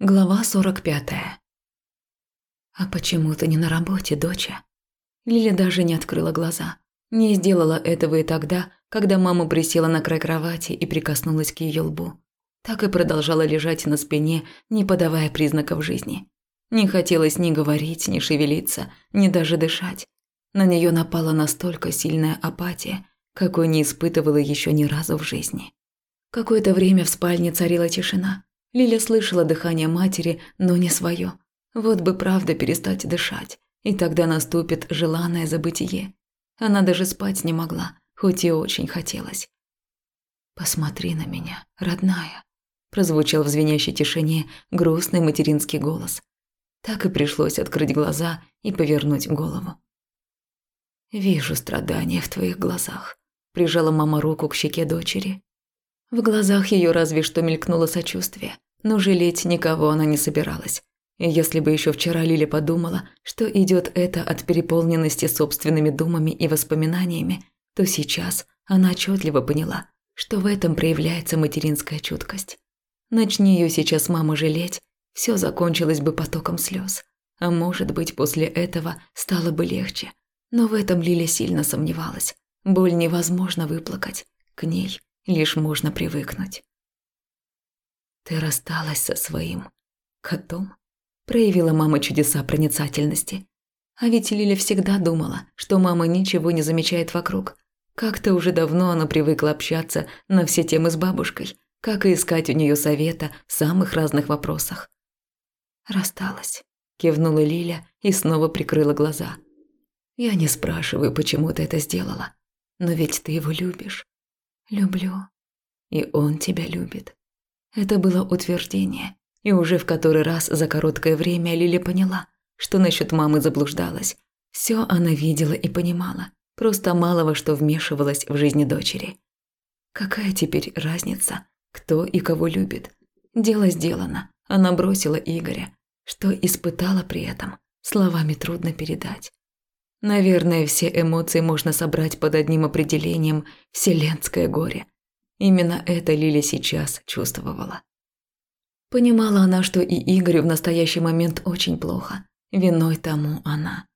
Глава 45. А почему ты не на работе, доча? Лиля даже не открыла глаза. Не сделала этого и тогда, когда мама присела на край кровати и прикоснулась к ее лбу. Так и продолжала лежать на спине, не подавая признаков жизни. Не хотелось ни говорить, ни шевелиться, ни даже дышать. На нее напала настолько сильная апатия, какой не испытывала еще ни разу в жизни. Какое-то время в спальне царила тишина – Лиля слышала дыхание матери, но не свое. Вот бы правда перестать дышать, и тогда наступит желанное забытие. Она даже спать не могла, хоть и очень хотелось. «Посмотри на меня, родная», – прозвучал в звенящей тишине грустный материнский голос. Так и пришлось открыть глаза и повернуть голову. «Вижу страдания в твоих глазах», – прижала мама руку к щеке дочери. В глазах ее разве что мелькнуло сочувствие, но жалеть никого она не собиралась. И если бы еще вчера Лиля подумала, что идет это от переполненности собственными думами и воспоминаниями, то сейчас она отчетливо поняла, что в этом проявляется материнская чуткость. Начни ее сейчас мама жалеть, все закончилось бы потоком слез. А может быть, после этого стало бы легче. Но в этом Лиля сильно сомневалась. Боль невозможно выплакать. К ней лишь можно привыкнуть. «Ты рассталась со своим котом?» Проявила мама чудеса проницательности. А ведь Лиля всегда думала, что мама ничего не замечает вокруг. Как-то уже давно она привыкла общаться на все темы с бабушкой, как и искать у нее совета в самых разных вопросах. «Рассталась», – кивнула Лиля и снова прикрыла глаза. «Я не спрашиваю, почему ты это сделала, но ведь ты его любишь. «Люблю. И он тебя любит». Это было утверждение, и уже в который раз за короткое время Лиля поняла, что насчет мамы заблуждалась. Все она видела и понимала, просто мало во что вмешивалась в жизни дочери. Какая теперь разница, кто и кого любит? Дело сделано, она бросила Игоря. Что испытала при этом, словами трудно передать. Наверное, все эмоции можно собрать под одним определением «вселенское горе». Именно это Лили сейчас чувствовала. Понимала она, что и Игорю в настоящий момент очень плохо. Виной тому она.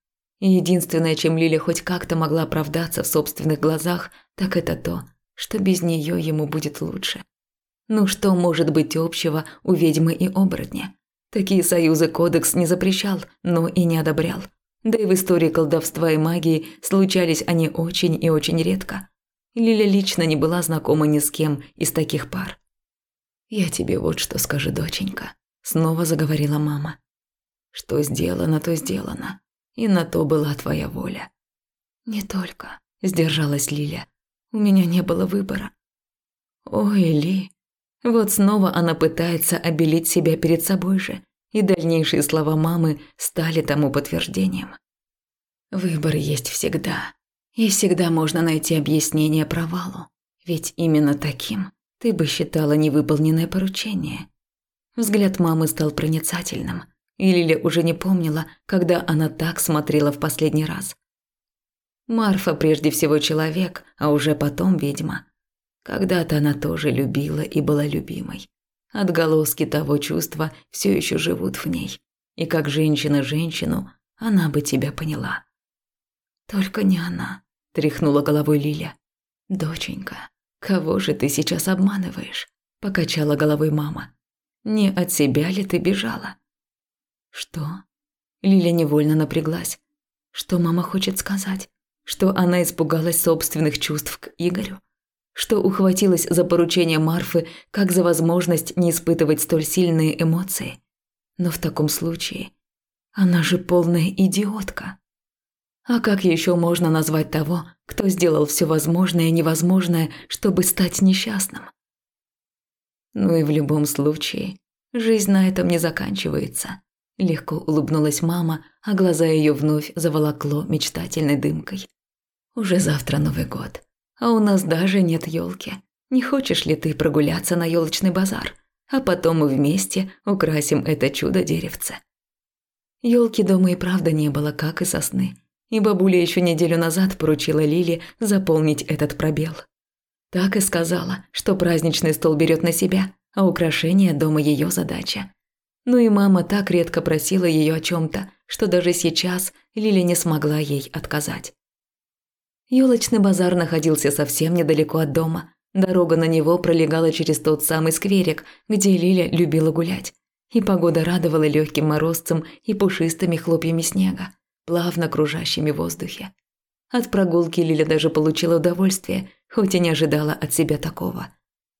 И единственное, чем Лиля хоть как-то могла оправдаться в собственных глазах, так это то, что без нее ему будет лучше. Ну что может быть общего у ведьмы и оборотня? Такие союзы кодекс не запрещал, но и не одобрял. Да и в истории колдовства и магии случались они очень и очень редко. Лиля лично не была знакома ни с кем из таких пар. «Я тебе вот что скажу, доченька», – снова заговорила мама. «Что сделано, то сделано, и на то была твоя воля». «Не только», – сдержалась Лиля. «У меня не было выбора». «Ой, Ли, вот снова она пытается обелить себя перед собой же и дальнейшие слова мамы стали тому подтверждением. Выбор есть всегда, и всегда можно найти объяснение провалу, ведь именно таким ты бы считала невыполненное поручение. Взгляд мамы стал проницательным, и Лиля уже не помнила, когда она так смотрела в последний раз. Марфа прежде всего человек, а уже потом ведьма. Когда-то она тоже любила и была любимой. Отголоски того чувства все еще живут в ней. И как женщина женщину, она бы тебя поняла. Только не она, тряхнула головой Лиля. Доченька, кого же ты сейчас обманываешь? покачала головой мама. Не от себя ли ты бежала? Что? Лиля невольно напряглась. Что мама хочет сказать? Что она испугалась собственных чувств к Игорю? Что ухватилась за поручение Марфы как за возможность не испытывать столь сильные эмоции. Но в таком случае она же полная идиотка. А как еще можно назвать того, кто сделал все возможное и невозможное, чтобы стать несчастным? Ну и в любом случае, жизнь на этом не заканчивается. Легко улыбнулась мама, а глаза ее вновь заволокло мечтательной дымкой. Уже завтра Новый год а у нас даже нет елки. Не хочешь ли ты прогуляться на елочный базар, а потом мы вместе украсим это чудо деревце? Елки дома и правда не было, как и сосны, и бабуля еще неделю назад поручила Лиле заполнить этот пробел. Так и сказала, что праздничный стол берет на себя, а украшение дома ее задача. Но и мама так редко просила ее о чем-то, что даже сейчас Лиля не смогла ей отказать. Ёлочный базар находился совсем недалеко от дома. Дорога на него пролегала через тот самый скверик, где Лиля любила гулять. И погода радовала легким морозцем и пушистыми хлопьями снега, плавно кружащими в воздухе. От прогулки Лиля даже получила удовольствие, хоть и не ожидала от себя такого.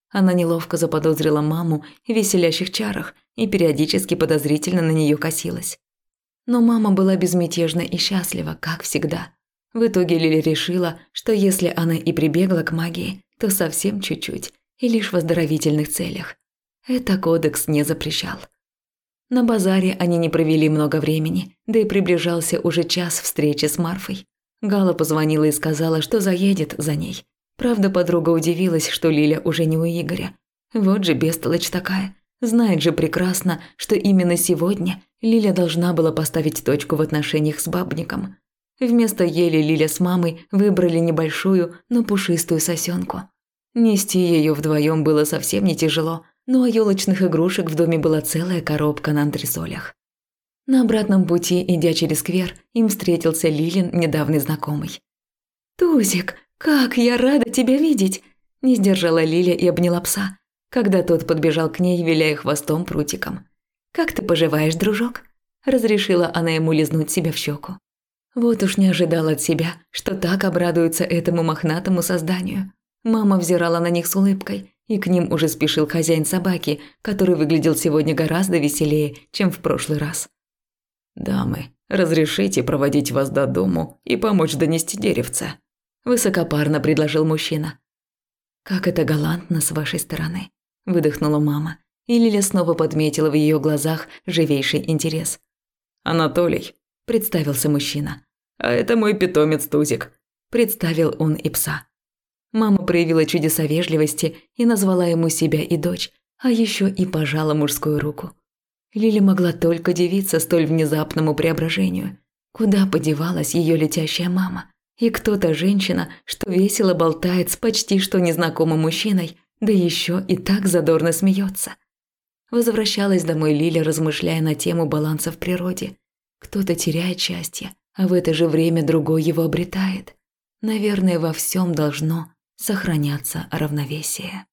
Она неловко заподозрила маму в веселящих чарах и периодически подозрительно на нее косилась. Но мама была безмятежна и счастлива, как всегда. В итоге Лили решила, что если она и прибегла к магии, то совсем чуть-чуть и лишь в оздоровительных целях. Это кодекс не запрещал. На базаре они не провели много времени, да и приближался уже час встречи с Марфой. Гала позвонила и сказала, что заедет за ней. Правда, подруга удивилась, что Лиля уже не у Игоря. Вот же бестолочь такая. Знает же прекрасно, что именно сегодня Лиля должна была поставить точку в отношениях с бабником. Вместо ели Лиля с мамой выбрали небольшую, но пушистую сосенку. Нести ее вдвоем было совсем не тяжело, но а елочных игрушек в доме была целая коробка на антресолях. На обратном пути, идя через сквер, им встретился Лилин, недавний знакомый. «Тузик, как я рада тебя видеть!» Не сдержала Лиля и обняла пса, когда тот подбежал к ней, виляя хвостом прутиком. «Как ты поживаешь, дружок?» Разрешила она ему лизнуть себя в щеку. Вот уж не ожидал от себя, что так обрадуется этому мохнатому созданию. Мама взирала на них с улыбкой, и к ним уже спешил хозяин собаки, который выглядел сегодня гораздо веселее, чем в прошлый раз. «Дамы, разрешите проводить вас до дому и помочь донести деревце?» – высокопарно предложил мужчина. «Как это галантно с вашей стороны», – выдохнула мама, и Лиля снова подметила в ее глазах живейший интерес. «Анатолий», – представился мужчина. «А это мой питомец Тузик», – представил он и пса. Мама проявила чудеса вежливости и назвала ему себя и дочь, а еще и пожала мужскую руку. Лиля могла только дивиться столь внезапному преображению. Куда подевалась ее летящая мама? И кто та женщина, что весело болтает с почти что незнакомым мужчиной, да еще и так задорно смеется? Возвращалась домой Лиля, размышляя на тему баланса в природе. Кто-то теряет счастье, а в это же время другой его обретает. Наверное, во всем должно сохраняться равновесие.